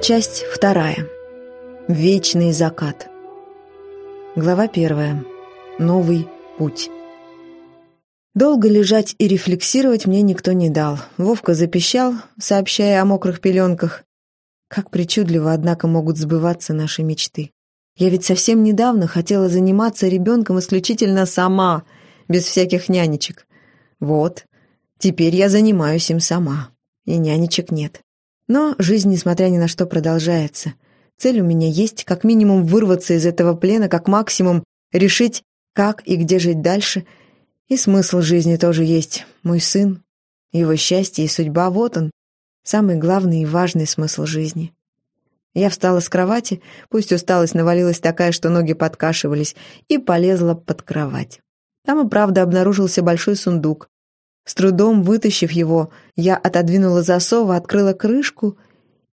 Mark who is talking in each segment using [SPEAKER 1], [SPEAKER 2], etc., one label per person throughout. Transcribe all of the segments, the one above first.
[SPEAKER 1] Часть вторая. Вечный закат. Глава первая. Новый путь. Долго лежать и рефлексировать мне никто не дал. Вовка запищал, сообщая о мокрых пеленках. Как причудливо, однако, могут сбываться наши мечты. Я ведь совсем недавно хотела заниматься ребенком исключительно сама, без всяких нянечек. Вот, теперь я занимаюсь им сама, и нянечек нет. Но жизнь, несмотря ни на что, продолжается. Цель у меня есть, как минимум вырваться из этого плена, как максимум решить, как и где жить дальше. И смысл жизни тоже есть. Мой сын, его счастье и судьба, вот он. Самый главный и важный смысл жизни. Я встала с кровати, пусть усталость навалилась такая, что ноги подкашивались, и полезла под кровать. Там и правда обнаружился большой сундук, с трудом вытащив его, я отодвинула засов, открыла крышку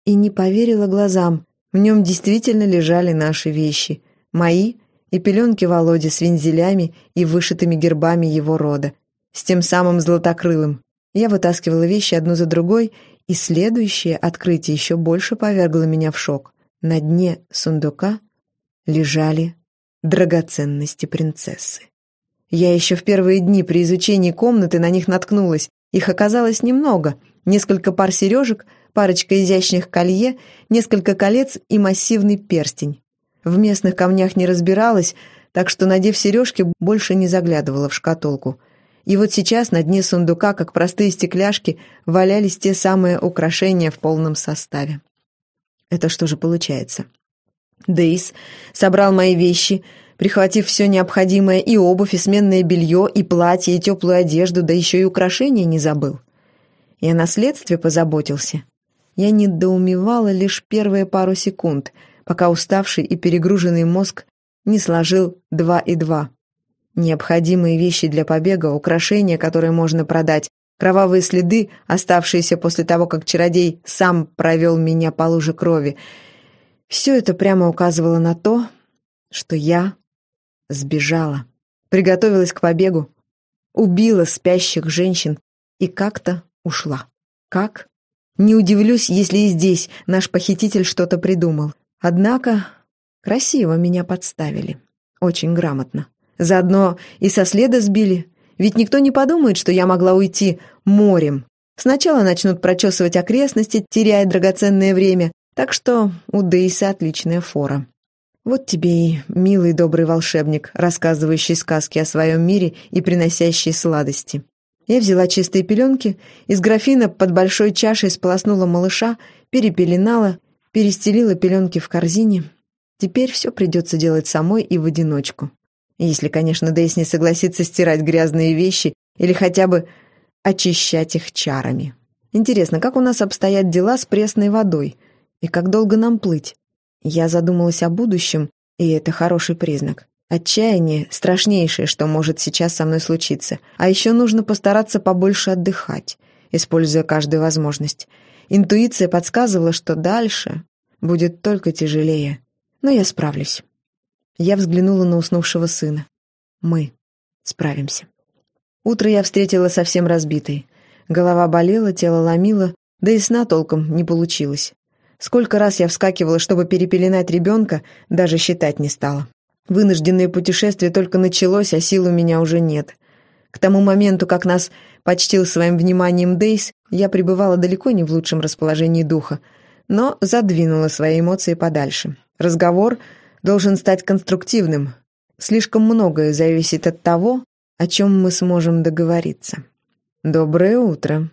[SPEAKER 1] и не поверила глазам. В нем действительно лежали наши вещи. Мои и пеленки Володи с вензелями и вышитыми гербами его рода. С тем самым златокрылым. Я вытаскивала вещи одну за другой, и следующее открытие еще больше повергло меня в шок. На дне сундука лежали драгоценности принцессы. Я еще в первые дни при изучении комнаты на них наткнулась. Их оказалось немного. Несколько пар сережек, парочка изящных колье, несколько колец и массивный перстень. В местных камнях не разбиралась, так что, надев сережки, больше не заглядывала в шкатулку. И вот сейчас на дне сундука, как простые стекляшки, валялись те самые украшения в полном составе. Это что же получается? Дейс собрал мои вещи, прихватив все необходимое, и обувь, и сменное белье, и платье, и теплую одежду, да еще и украшения не забыл. И о наследстве позаботился. Я недоумевала лишь первые пару секунд, пока уставший и перегруженный мозг не сложил два и два. Необходимые вещи для побега, украшения, которые можно продать, кровавые следы, оставшиеся после того, как чародей сам провел меня по луже крови. Все это прямо указывало на то, что я Сбежала. Приготовилась к побегу. Убила спящих женщин и как-то ушла. Как? Не удивлюсь, если и здесь наш похититель что-то придумал. Однако красиво меня подставили. Очень грамотно. Заодно и со следа сбили. Ведь никто не подумает, что я могла уйти морем. Сначала начнут прочесывать окрестности, теряя драгоценное время. Так что у Дейса отличная фора. Вот тебе и милый добрый волшебник, рассказывающий сказки о своем мире и приносящий сладости. Я взяла чистые пеленки, из графина под большой чашей сполоснула малыша, перепеленала, перестелила пеленки в корзине. Теперь все придется делать самой и в одиночку. Если, конечно, Дейс не согласится стирать грязные вещи или хотя бы очищать их чарами. Интересно, как у нас обстоят дела с пресной водой? И как долго нам плыть? Я задумалась о будущем, и это хороший признак. Отчаяние – страшнейшее, что может сейчас со мной случиться. А еще нужно постараться побольше отдыхать, используя каждую возможность. Интуиция подсказывала, что дальше будет только тяжелее. Но я справлюсь. Я взглянула на уснувшего сына. Мы справимся. Утро я встретила совсем разбитой. Голова болела, тело ломило, да и сна толком не получилось. Сколько раз я вскакивала, чтобы перепеленать ребенка, даже считать не стала. Вынужденное путешествие только началось, а сил у меня уже нет. К тому моменту, как нас почтил своим вниманием Дейс, я пребывала далеко не в лучшем расположении духа, но задвинула свои эмоции подальше. Разговор должен стать конструктивным. Слишком многое зависит от того, о чем мы сможем договориться. «Доброе утро!»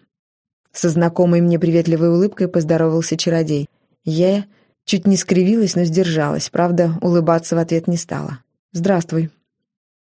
[SPEAKER 1] Со знакомой мне приветливой улыбкой поздоровался чародей. Я чуть не скривилась, но сдержалась. Правда, улыбаться в ответ не стала. «Здравствуй».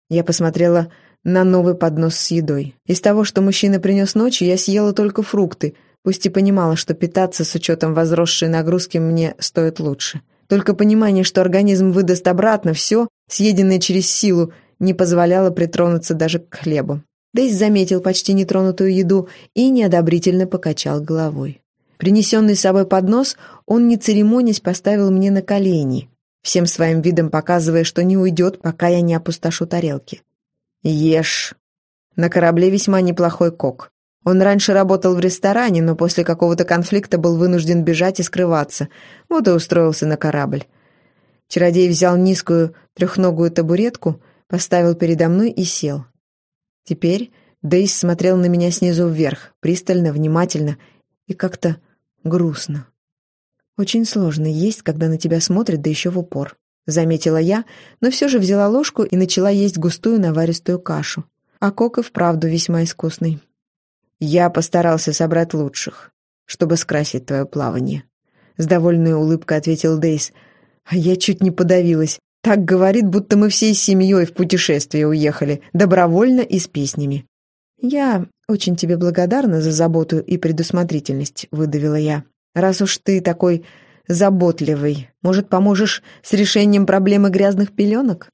[SPEAKER 1] Я посмотрела на новый поднос с едой. Из того, что мужчина принес ночью, я съела только фрукты, пусть и понимала, что питаться с учетом возросшей нагрузки мне стоит лучше. Только понимание, что организм выдаст обратно все, съеденное через силу, не позволяло притронуться даже к хлебу. Дейс заметил почти нетронутую еду и неодобрительно покачал головой. Принесенный с собой поднос он, не церемонясь, поставил мне на колени, всем своим видом показывая, что не уйдет, пока я не опустошу тарелки. «Ешь!» На корабле весьма неплохой кок. Он раньше работал в ресторане, но после какого-то конфликта был вынужден бежать и скрываться. Вот и устроился на корабль. Чародей взял низкую трехногую табуретку, поставил передо мной и сел. Теперь Дейс смотрел на меня снизу вверх, пристально, внимательно и как-то грустно. «Очень сложно есть, когда на тебя смотрят, да еще в упор», — заметила я, но все же взяла ложку и начала есть густую наваристую кашу. А кок и вправду весьма искусный. Я постарался собрать лучших, чтобы скрасить твое плавание. С довольной улыбкой ответил Дейс. А я чуть не подавилась. Так говорит, будто мы всей семьей в путешествие уехали, добровольно и с песнями. «Я очень тебе благодарна за заботу и предусмотрительность», — выдавила я. «Раз уж ты такой заботливый, может, поможешь с решением проблемы грязных пеленок?»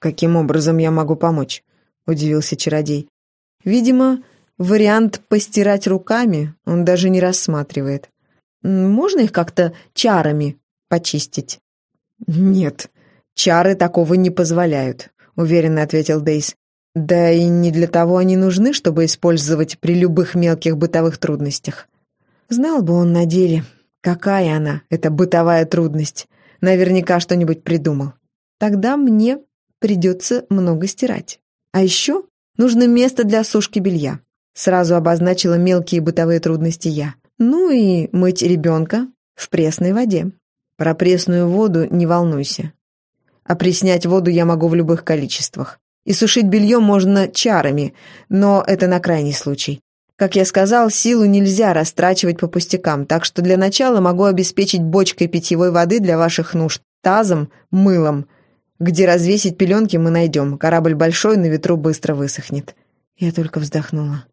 [SPEAKER 1] «Каким образом я могу помочь?» — удивился чародей. «Видимо, Вариант постирать руками он даже не рассматривает. Можно их как-то чарами почистить? Нет, чары такого не позволяют, уверенно ответил Дейс. Да и не для того они нужны, чтобы использовать при любых мелких бытовых трудностях. Знал бы он на деле, какая она, эта бытовая трудность. Наверняка что-нибудь придумал. Тогда мне придется много стирать. А еще нужно место для сушки белья. Сразу обозначила мелкие бытовые трудности я. Ну и мыть ребенка в пресной воде. Про пресную воду не волнуйся. А приснять воду я могу в любых количествах. И сушить белье можно чарами, но это на крайний случай. Как я сказал, силу нельзя растрачивать по пустякам, так что для начала могу обеспечить бочкой питьевой воды для ваших нужд, тазом, мылом. Где развесить пеленки мы найдем, корабль большой, на ветру быстро высохнет. Я только вздохнула.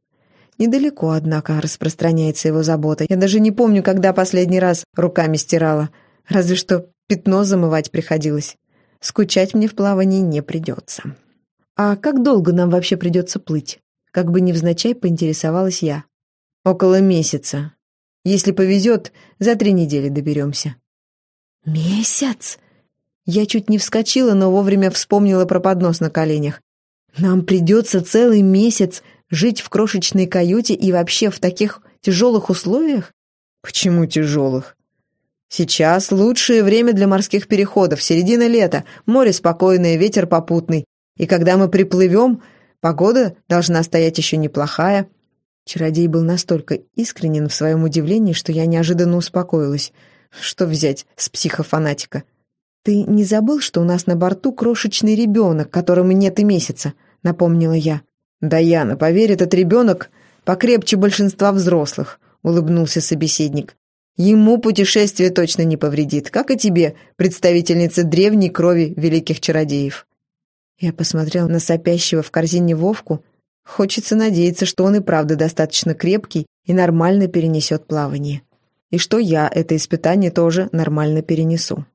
[SPEAKER 1] Недалеко, однако, распространяется его забота. Я даже не помню, когда последний раз руками стирала. Разве что пятно замывать приходилось. Скучать мне в плавании не придется. А как долго нам вообще придется плыть? Как бы невзначай поинтересовалась я. Около месяца. Если повезет, за три недели доберемся. Месяц? Я чуть не вскочила, но вовремя вспомнила про поднос на коленях. Нам придется целый месяц Жить в крошечной каюте и вообще в таких тяжелых условиях? Почему тяжелых? Сейчас лучшее время для морских переходов, середина лета, море спокойное, ветер попутный. И когда мы приплывем, погода должна стоять еще неплохая. Чародей был настолько искренен в своем удивлении, что я неожиданно успокоилась. Что взять с психофанатика? «Ты не забыл, что у нас на борту крошечный ребенок, которому нет и месяца?» — напомнила я. «Даяна, поверь, этот ребенок покрепче большинства взрослых», — улыбнулся собеседник. «Ему путешествие точно не повредит, как и тебе, представительница древней крови великих чародеев». Я посмотрел на сопящего в корзине Вовку. Хочется надеяться, что он и правда достаточно крепкий и нормально перенесет плавание. И что я это испытание тоже нормально перенесу.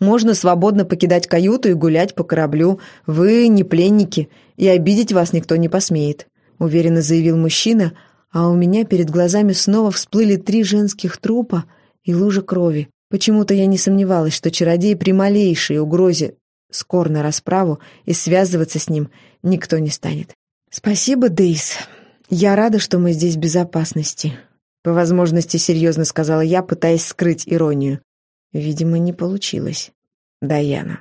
[SPEAKER 1] Можно свободно покидать каюту и гулять по кораблю. Вы не пленники, и обидеть вас никто не посмеет», — уверенно заявил мужчина, а у меня перед глазами снова всплыли три женских трупа и лужа крови. Почему-то я не сомневалась, что чародей при малейшей угрозе скор на расправу, и связываться с ним никто не станет. «Спасибо, Дейс. Я рада, что мы здесь в безопасности», — по возможности серьезно сказала я, пытаясь скрыть иронию. Видимо, не получилось. Даяна.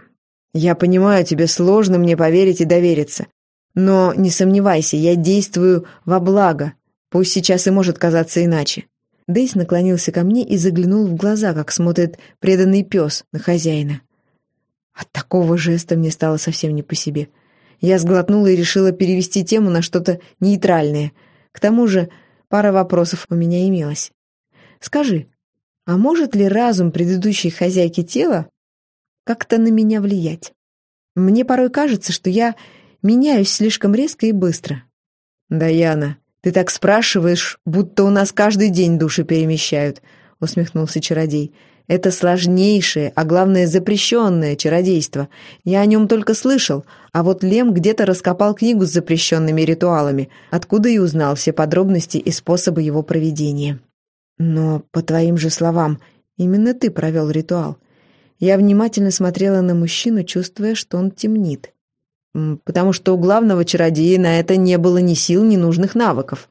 [SPEAKER 1] Я понимаю, тебе сложно мне поверить и довериться. Но не сомневайся, я действую во благо. Пусть сейчас и может казаться иначе. Дейс наклонился ко мне и заглянул в глаза, как смотрит преданный пес на хозяина. От такого жеста мне стало совсем не по себе. Я сглотнула и решила перевести тему на что-то нейтральное. К тому же пара вопросов у меня имелась. «Скажи, а может ли разум предыдущей хозяйки тела как-то на меня влиять? Мне порой кажется, что я меняюсь слишком резко и быстро. «Даяна, ты так спрашиваешь, будто у нас каждый день души перемещают», — усмехнулся чародей. «Это сложнейшее, а главное запрещенное чародейство. Я о нем только слышал, а вот Лем где-то раскопал книгу с запрещенными ритуалами, откуда и узнал все подробности и способы его проведения». Но, по твоим же словам, именно ты провел ритуал. Я внимательно смотрела на мужчину, чувствуя, что он темнит. Потому что у главного чародея на это не было ни сил, ни нужных навыков.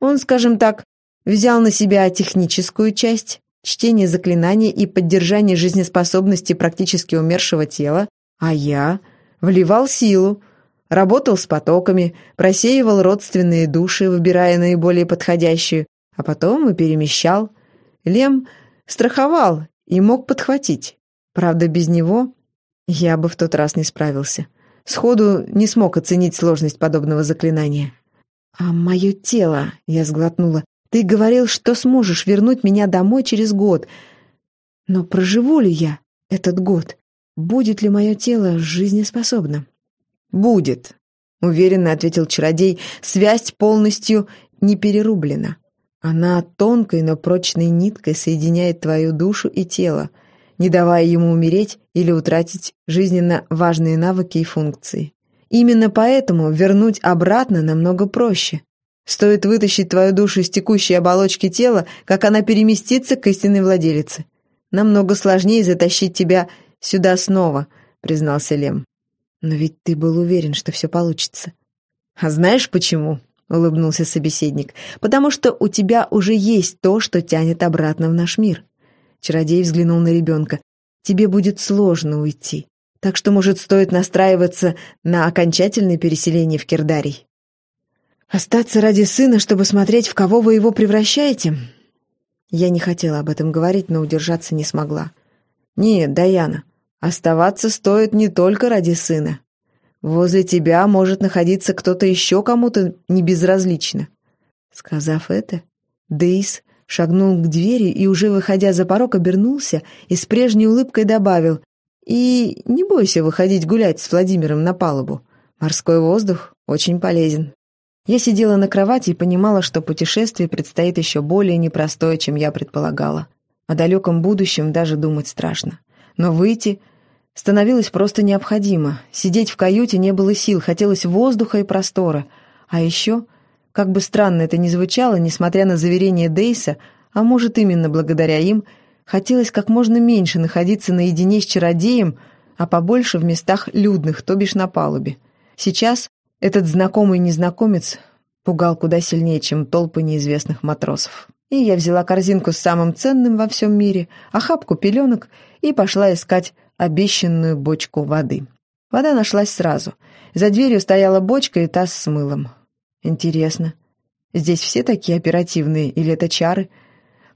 [SPEAKER 1] Он, скажем так, взял на себя техническую часть, чтение заклинаний и поддержание жизнеспособности практически умершего тела, а я вливал силу, работал с потоками, просеивал родственные души, выбирая наиболее подходящую, а потом и перемещал. Лем страховал и мог подхватить. Правда, без него я бы в тот раз не справился. Сходу не смог оценить сложность подобного заклинания. «А мое тело...» — я сглотнула. «Ты говорил, что сможешь вернуть меня домой через год. Но проживу ли я этот год? Будет ли мое тело жизнеспособным?» «Будет», — уверенно ответил чародей. «Связь полностью не перерублена. Она тонкой, но прочной ниткой соединяет твою душу и тело, не давая ему умереть или утратить жизненно важные навыки и функции. Именно поэтому вернуть обратно намного проще. Стоит вытащить твою душу из текущей оболочки тела, как она переместится к истинной владелице. Намного сложнее затащить тебя сюда снова, признался Лем. Но ведь ты был уверен, что все получится. А знаешь почему? улыбнулся собеседник. Потому что у тебя уже есть то, что тянет обратно в наш мир. Чародей взглянул на ребенка. Тебе будет сложно уйти. Так что, может, стоит настраиваться на окончательное переселение в Кирдарий? Остаться ради сына, чтобы смотреть, в кого вы его превращаете? Я не хотела об этом говорить, но удержаться не смогла. Нет, Даяна, оставаться стоит не только ради сына. Возле тебя может находиться кто-то еще кому-то небезразлично. Сказав это, Дейс шагнул к двери и, уже выходя за порог, обернулся и с прежней улыбкой добавил и не бойся выходить гулять с Владимиром на палубу. Морской воздух очень полезен. Я сидела на кровати и понимала, что путешествие предстоит еще более непростое, чем я предполагала. О далеком будущем даже думать страшно. Но выйти становилось просто необходимо. Сидеть в каюте не было сил, хотелось воздуха и простора. А еще, как бы странно это ни звучало, несмотря на заверения Дейса, а может именно благодаря им – Хотелось как можно меньше находиться наедине с чародеем, а побольше в местах людных, то бишь на палубе. Сейчас этот знакомый незнакомец пугал куда сильнее, чем толпы неизвестных матросов. И я взяла корзинку с самым ценным во всем мире, охапку пеленок и пошла искать обещанную бочку воды. Вода нашлась сразу. За дверью стояла бочка и таз с мылом. Интересно, здесь все такие оперативные или это чары —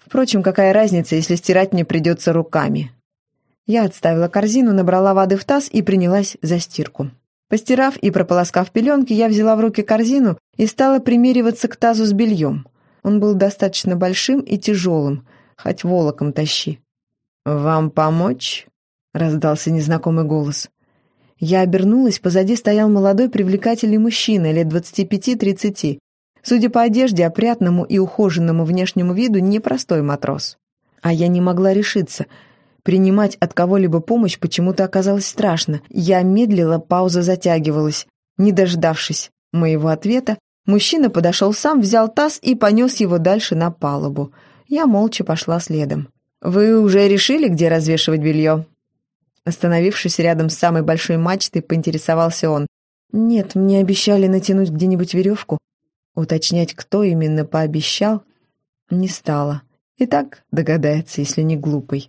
[SPEAKER 1] Впрочем, какая разница, если стирать мне придется руками? Я отставила корзину, набрала воды в таз и принялась за стирку. Постирав и прополоскав пеленки, я взяла в руки корзину и стала примериваться к тазу с бельем. Он был достаточно большим и тяжелым, хоть волоком тащи. «Вам помочь?» — раздался незнакомый голос. Я обернулась, позади стоял молодой привлекательный мужчина лет двадцати пяти-тридцати. Судя по одежде, опрятному и ухоженному внешнему виду, непростой матрос. А я не могла решиться. Принимать от кого-либо помощь почему-то оказалось страшно. Я медлила, пауза затягивалась. Не дождавшись моего ответа, мужчина подошел сам, взял таз и понес его дальше на палубу. Я молча пошла следом. «Вы уже решили, где развешивать белье?» Остановившись рядом с самой большой мачтой, поинтересовался он. «Нет, мне обещали натянуть где-нибудь веревку. Уточнять, кто именно пообещал, не стало. И так догадается, если не глупый.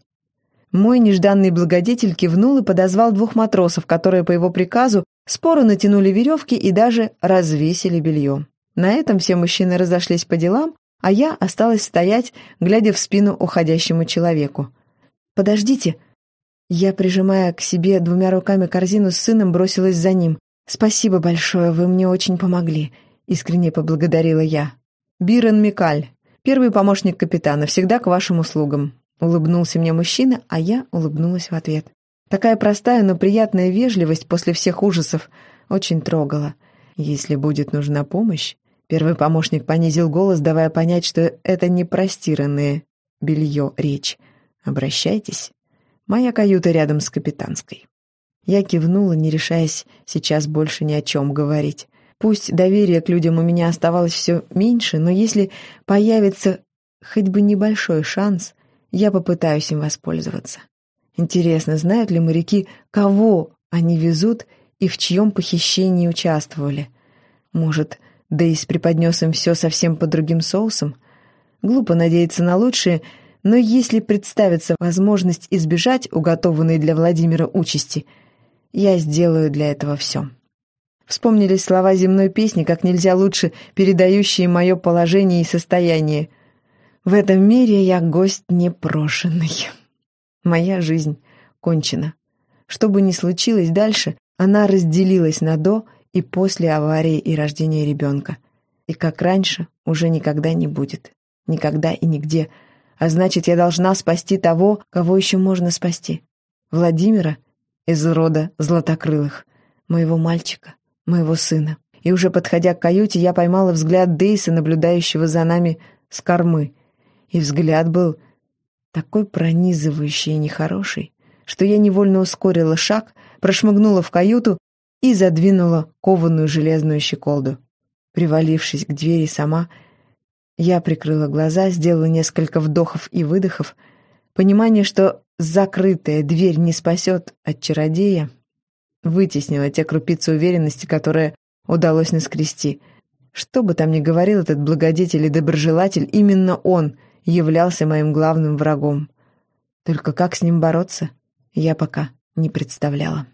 [SPEAKER 1] Мой нежданный благодетель кивнул и подозвал двух матросов, которые по его приказу споро натянули веревки и даже развесили белье. На этом все мужчины разошлись по делам, а я осталась стоять, глядя в спину уходящему человеку. «Подождите!» Я, прижимая к себе двумя руками корзину с сыном, бросилась за ним. «Спасибо большое, вы мне очень помогли. — искренне поблагодарила я. «Бирен Микаль, первый помощник капитана, всегда к вашим услугам», — улыбнулся мне мужчина, а я улыбнулась в ответ. Такая простая, но приятная вежливость после всех ужасов очень трогала. «Если будет нужна помощь...» Первый помощник понизил голос, давая понять, что это не простиранное белье речь. «Обращайтесь. Моя каюта рядом с капитанской». Я кивнула, не решаясь сейчас больше ни о чем говорить. Пусть доверие к людям у меня оставалось все меньше, но если появится хоть бы небольшой шанс, я попытаюсь им воспользоваться. Интересно, знают ли моряки, кого они везут и в чьем похищении участвовали? Может, Дейс преподнес им все совсем под другим соусом. Глупо надеяться на лучшее, но если представится возможность избежать уготованной для Владимира участи, я сделаю для этого все. Вспомнились слова земной песни, как нельзя лучше передающие мое положение и состояние. В этом мире я гость непрошенный. Моя жизнь кончена. Что бы ни случилось дальше, она разделилась на «до» и «после» аварии и рождения ребенка. И как раньше уже никогда не будет. Никогда и нигде. А значит, я должна спасти того, кого еще можно спасти. Владимира из рода Златокрылых, моего мальчика, моего сына. И уже подходя к каюте, я поймала взгляд Дейса, наблюдающего за нами с кормы. И взгляд был такой пронизывающий и нехороший, что я невольно ускорила шаг, прошмыгнула в каюту и задвинула кованую железную щеколду. Привалившись к двери сама, я прикрыла глаза, сделала несколько вдохов и выдохов. Понимание, что закрытая дверь не спасет от чародея, вытеснило те крупицы уверенности, которые удалось наскрести. Что бы там ни говорил этот благодетель и доброжелатель, именно он являлся моим главным врагом. Только как с ним бороться, я пока не представляла.